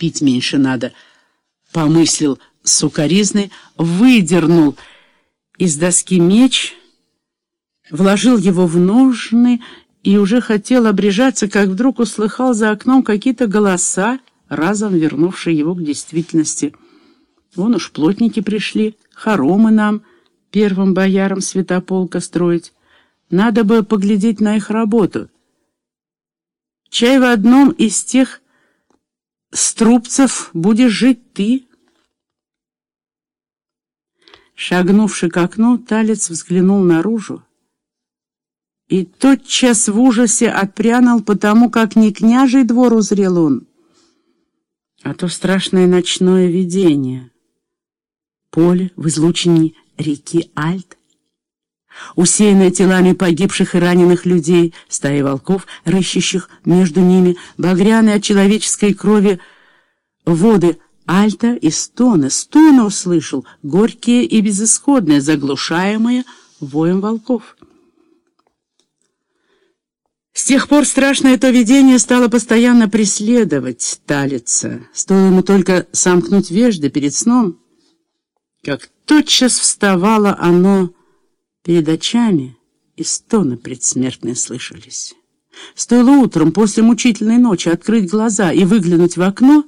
пить меньше надо. Помыслил сукоризный, выдернул из доски меч, вложил его в ножны и уже хотел обрежаться, как вдруг услыхал за окном какие-то голоса, разом вернувшие его к действительности. Вон уж плотники пришли, хоромы нам, первым боярам святополка строить. Надо бы поглядеть на их работу. Чай в одном из тех струбцев будешь жить ты. Шагнувши к окну, Талец взглянул наружу и тотчас в ужасе отпрянул, потому как не княжий двор узрел он, а то страшное ночное видение. Поле в излучине реки Альт, усеянное телами погибших и раненых людей, стаи волков, рыщущих между ними, багряные от человеческой крови воды Альта и стоны, стоны услышал, горькие и безысходные, заглушаемые воем волков. С тех пор страшное то видение стало постоянно преследовать Талица. Стоило ему только сомкнуть вежды перед сном, как тотчас вставало оно перед очами, и стоны предсмертные слышались. Стоило утром после мучительной ночи открыть глаза и выглянуть в окно,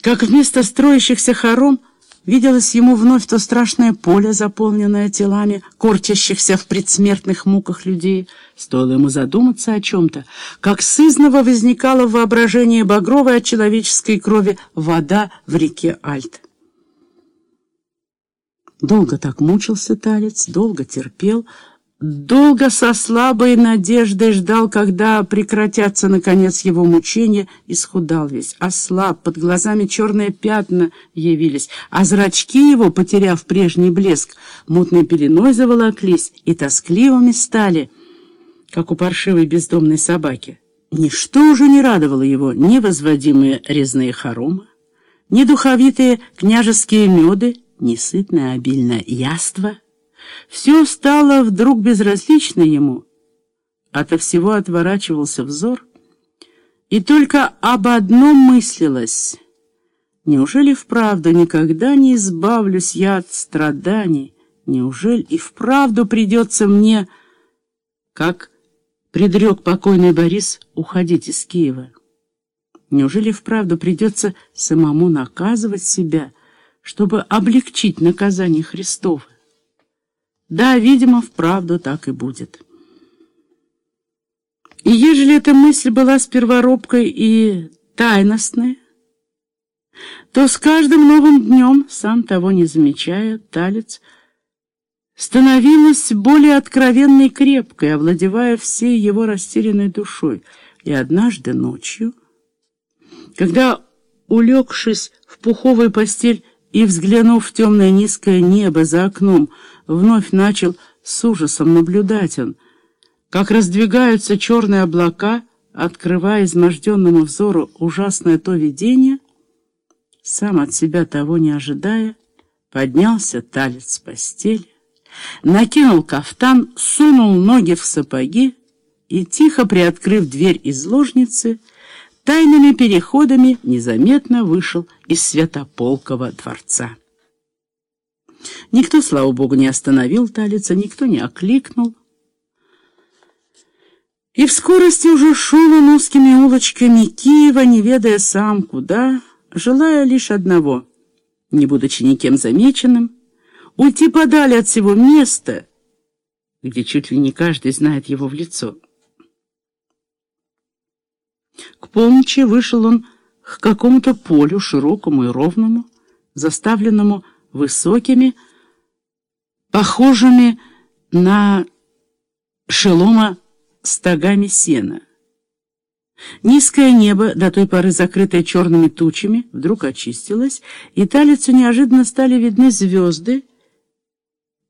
как вместо строящихся хором Виделось ему вновь то страшное поле, заполненное телами, корчащихся в предсмертных муках людей. Стоило ему задуматься о чем-то, как сызново возникала в воображении багровая от человеческой крови вода в реке Альт. Долго так мучился Талец, долго терпел, Долго со слабой надеждой ждал, когда прекратятся, наконец, его мучения, и схудал весь. Ослаб, под глазами черные пятна явились, а зрачки его, потеряв прежний блеск, мутной пеленой заволоклись и тоскливыми стали, как у паршивой бездомной собаки. Ничто уже не радовало его, ни возводимые резные хоромы, ни духовитые княжеские меды, ни сытное обильное яство — все стало вдруг безразлично ему. Ото всего отворачивался взор, и только об одном мыслилось. Неужели вправду никогда не избавлюсь я от страданий? Неужели и вправду придется мне, как предрек покойный Борис, уходить из Киева? Неужели вправду придется самому наказывать себя, чтобы облегчить наказание Христова? Да, видимо, вправду так и будет. И ежели эта мысль была сперва робкой и тайностной, то с каждым новым днем, сам того не замечая, талец становилась более откровенной и крепкой, овладевая всей его растерянной душой. И однажды ночью, когда, улегшись в пуховую постель и взглянув в темное низкое небо за окном, вновь начал с ужасом наблюдать он, как раздвигаются черные облака, открывая изможденному взору ужасное то видение, сам от себя того не ожидая, поднялся талец с постели, накинул кафтан, сунул ноги в сапоги и, тихо приоткрыв дверь из ложницы, тайными переходами незаметно вышел из Святополкова дворца. Никто, слава богу, не остановил Талица, никто не окликнул. И в скорости уже шел он узкими улочками Киева, не ведая сам куда, желая лишь одного, не будучи никем замеченным, уйти подали от всего места, где чуть ли не каждый знает его в лицо. К полночи вышел он к какому-то полю, широкому и ровному, заставленному высокими, похожими на шелома стогами сена. Низкое небо, до той поры закрытое черными тучами, вдруг очистилось, и талицу неожиданно стали видны звезды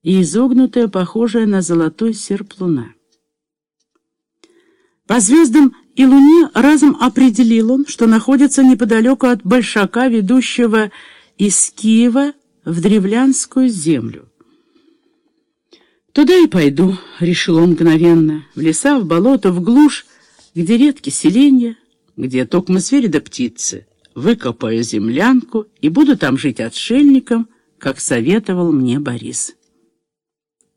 и изогнутая, похожая на золотой серп луна. По звездам и луне разом определил он, что находится неподалеку от большака, ведущего из Киева в древлянскую землю. «Туда и пойду», — решил он мгновенно, — «в леса, в болото, в глушь, где редки селения, где токмо звери да птицы, выкопаю землянку и буду там жить отшельником, как советовал мне Борис.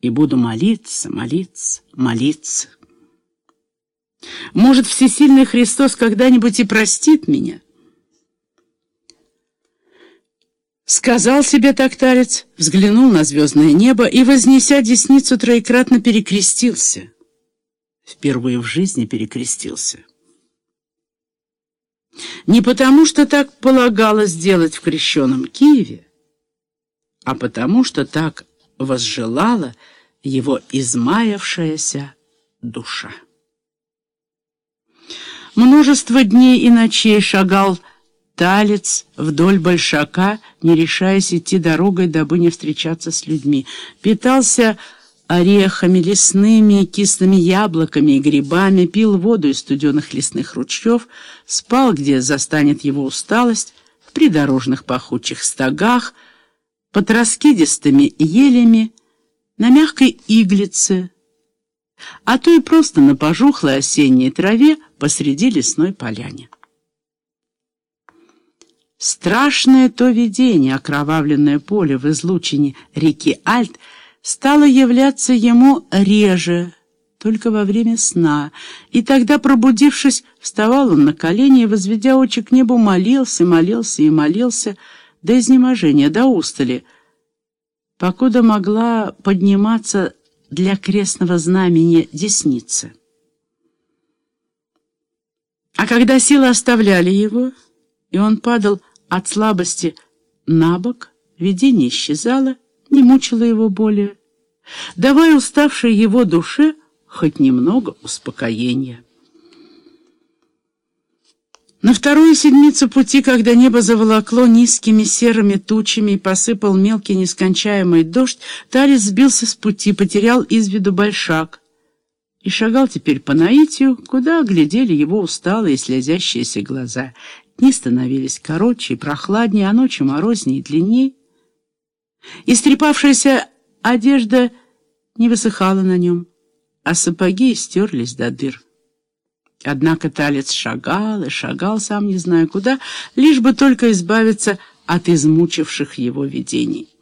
И буду молиться, молиться, молиться. Может, всесильный Христос когда-нибудь и простит меня? Сказал себе тактарец, взглянул на звездное небо и, вознеся десницу, троекратно перекрестился. Впервые в жизни перекрестился. Не потому, что так полагалось сделать в крещенном Киеве, а потому, что так возжелала его измаявшаяся душа. Множество дней и ночей шагал Талец вдоль Большака, не решаясь идти дорогой, дабы не встречаться с людьми. Питался орехами, лесными кислыми яблоками и грибами, пил воду из студенных лесных ручьев, спал, где застанет его усталость, в придорожных пахучих стогах, под раскидистыми елями, на мягкой иглице, а то и просто на пожухлой осенней траве посреди лесной поляне. Страшное то видение, окровавленное поле в излучине реки Альт, стало являться ему реже, только во время сна, и тогда, пробудившись, вставал он на колени и, возведя очи к небу, молился, молился и молился до изнеможения, до устали, покуда могла подниматься для крестного знамени десница. А когда силы оставляли его, и он падал от слабости на бок, видение исчезало, не мучило его более, давая уставшей его душе хоть немного успокоения. На вторую седмицу пути, когда небо заволокло низкими серыми тучами и посыпал мелкий нескончаемый дождь, Тарис сбился с пути, потерял из виду большак и шагал теперь по наитию, куда глядели его усталые слезящиеся глаза. Дни становились короче и прохладнее, а ночи морознее и длиннее. Истрепавшаяся одежда не высыхала на нем, а сапоги стерлись до дыр. Однако талец шагал и шагал, сам не зная куда, лишь бы только избавиться от измучивших его видений.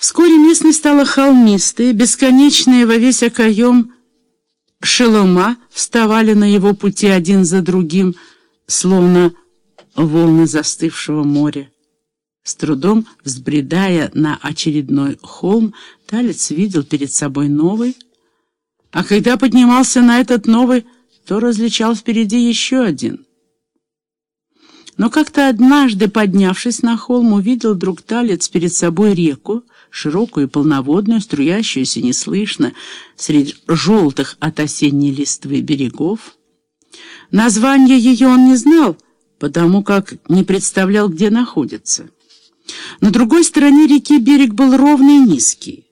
Вскоре местность стала холмистой, бесконечные во весь окоем шелома вставали на его пути один за другим, словно волны застывшего моря. С трудом взбредая на очередной холм, Талец видел перед собой новый, а когда поднимался на этот новый, то различал впереди еще один. Но как-то однажды, поднявшись на холм, увидел вдруг талец перед собой реку, широкую и полноводную, струящуюся неслышно среди желтых от осенней листвы берегов. Название ее он не знал, потому как не представлял, где находится. На другой стороне реки берег был ровный и низкий.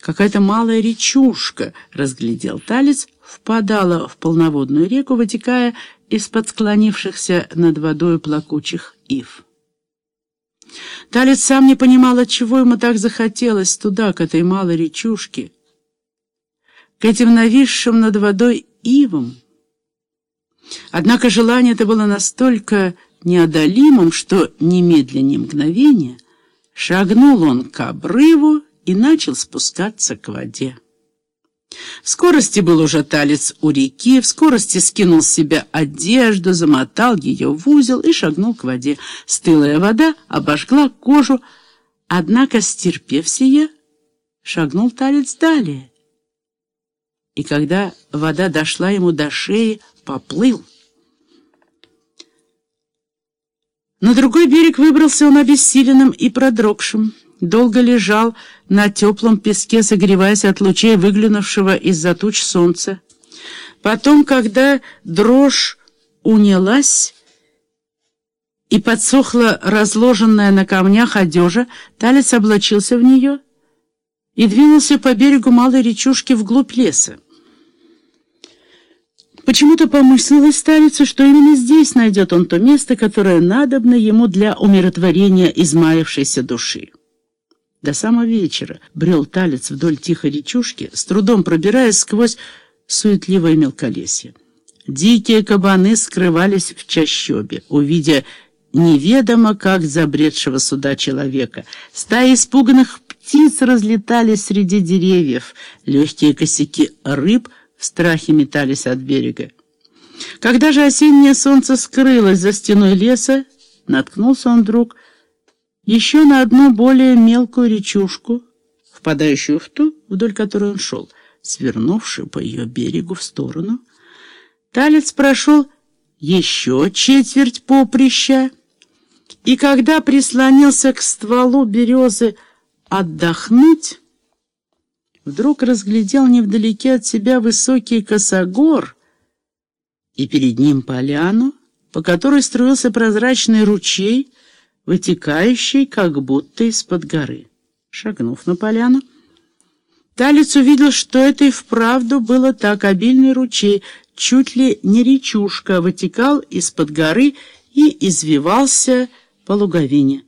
Какая-то малая речушка, разглядел Талец, впадала в полноводную реку, вытекая из-под склонившихся над водой плакучих ив. Талец сам не понимал, от чего ему так захотелось туда, к этой малой речушке, к этим нависшим над водой ивам. Однако желание это было настолько неодолимым, что немедленно мгновения шагнул он к обрыву и начал спускаться к воде. В скорости был уже талец у реки, в скорости скинул с себя одежду, замотал ее в узел и шагнул к воде. Стылая вода обожгла кожу, однако, стерпев сие, шагнул талец далее. И когда вода дошла ему до шеи, поплыл. На другой берег выбрался он обессиленным и продрогшим долго лежал на теплом песке, согреваясь от лучей выглянувшего из-за туч солнца. Потом, когда дрожь унялась и подсохла разложенная на камнях одежа, талец облачился в нее и двинулся по берегу малой речушки вглубь леса. Почему-то помыслилось старицу, что именно здесь найдет он то место, которое надобно ему для умиротворения измаявшейся души. До самого вечера брел талец вдоль тихой речушки, с трудом пробираясь сквозь суетливое мелколесье. Дикие кабаны скрывались в чащобе, увидя неведомо как забредшего сюда человека. Стаи испуганных птиц разлетались среди деревьев, легкие косяки рыб в страхе метались от берега. Когда же осеннее солнце скрылось за стеной леса, наткнулся он вдруг еще на одну более мелкую речушку, впадающую в ту, вдоль которой он шел, свернувшую по ее берегу в сторону. Талец прошел еще четверть поприща, и когда прислонился к стволу березы отдохнуть, вдруг разглядел невдалеке от себя высокий косогор и перед ним поляну, по которой струился прозрачный ручей, вытекающий как будто из-под горы. Шагнув на поляну, Талец увидел, что это и вправду было так обильный ручей, чуть ли не речушка, вытекал из-под горы и извивался по луговине.